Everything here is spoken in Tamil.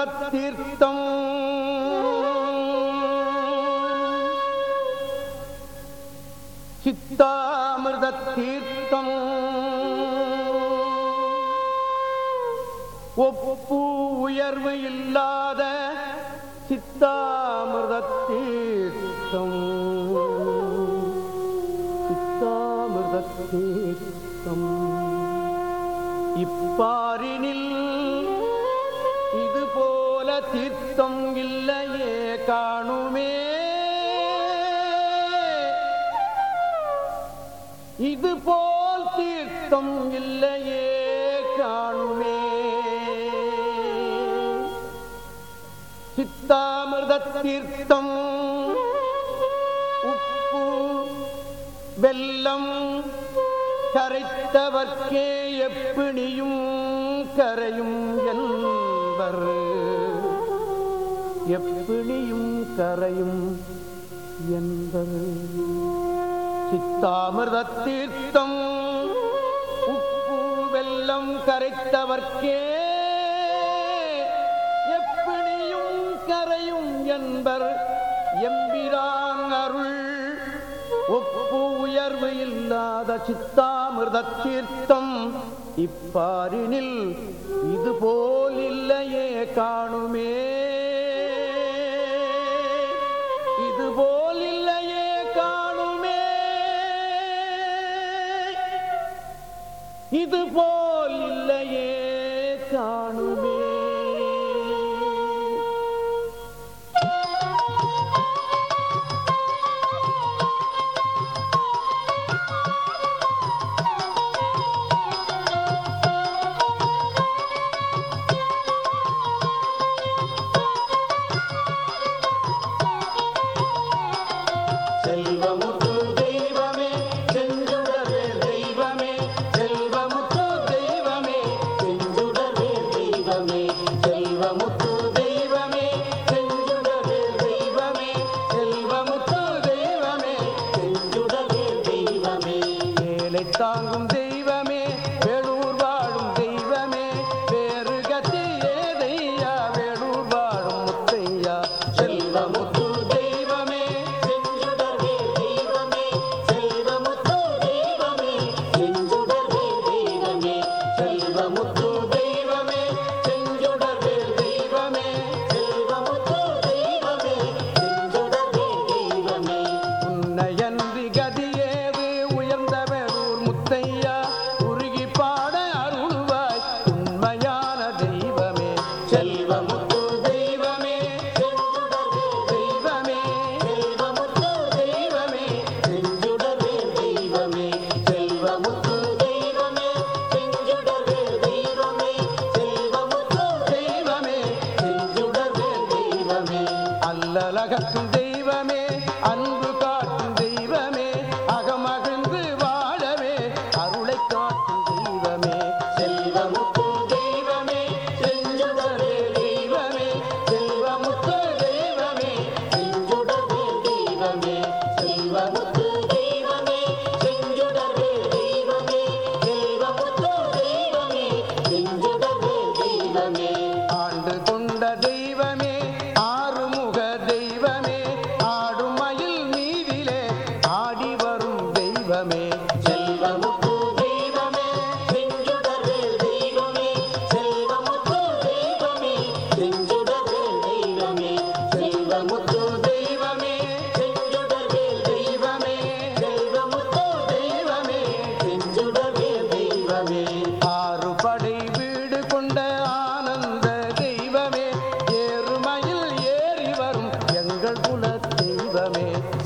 சதீர்த்தம் சித்தாமிருத தீர்த்தம் ஒப்பு உயர்வு இல்லாத சித்தாமிருத தீர்த்தம் சித்தாமிருத தீர்த்தம் இப்பாரினில் சிவத்தீர்த்தம் இல்லையே காணுமே. இது போல் தீர்த்தம் இல்லையே காணுமே. சித்தாமிர்த தீர்த்தம் உப்பு வெல்லம் கரைத்தவர்க்கே எப்பிணியும் கரையும் என்பர். எப்பிணியும் கரையும் என்பது. சித்தாமிர்த தீர்த்தம் உப்பு வெள்ளம் கரைத்தவர்க்கே எப்பிணியும் கரையும் என்பர். எம்பிரான் அருள் ஒப்பு உயர்வு இல்லாத சித்தாமிர்த தீர்த்தம் இப்பாரினில் இதுபோல் இல்லையே காணுமே. செல்வமும் கடலகத்தும் குல தெய்வமே.